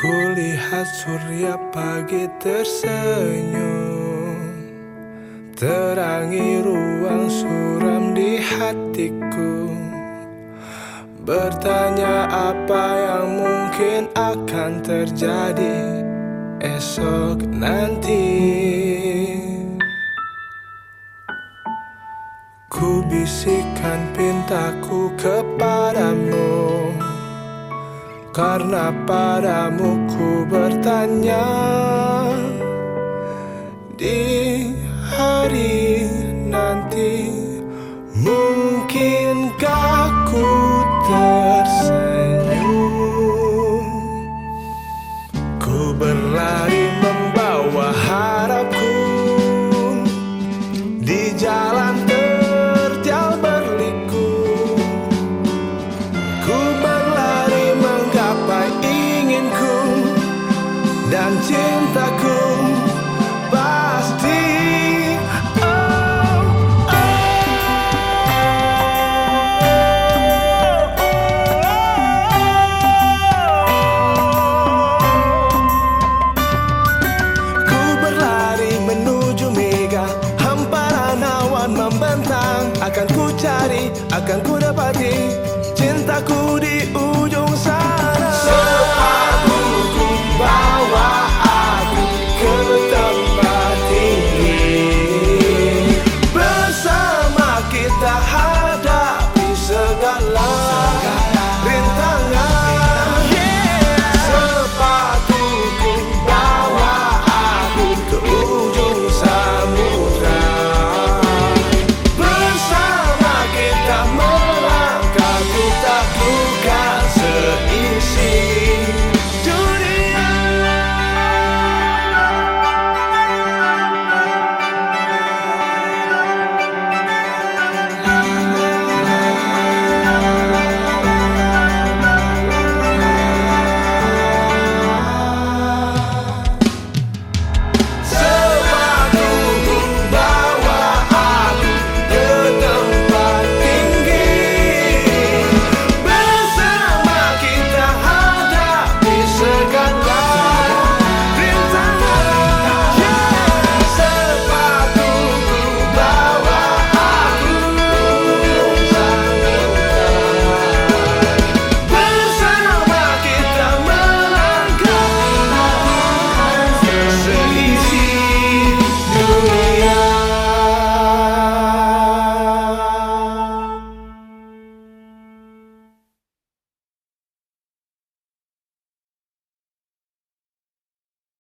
saat surya pagi tersenyum. Terangi ruang suram di hatiku. Bertanya apa yang mungkin akan terjadi esok nanti. Ku bisikan pintaku kepadamu Karena padamu ku bertanya Akan ku cari, akan ku dapati Cintaku di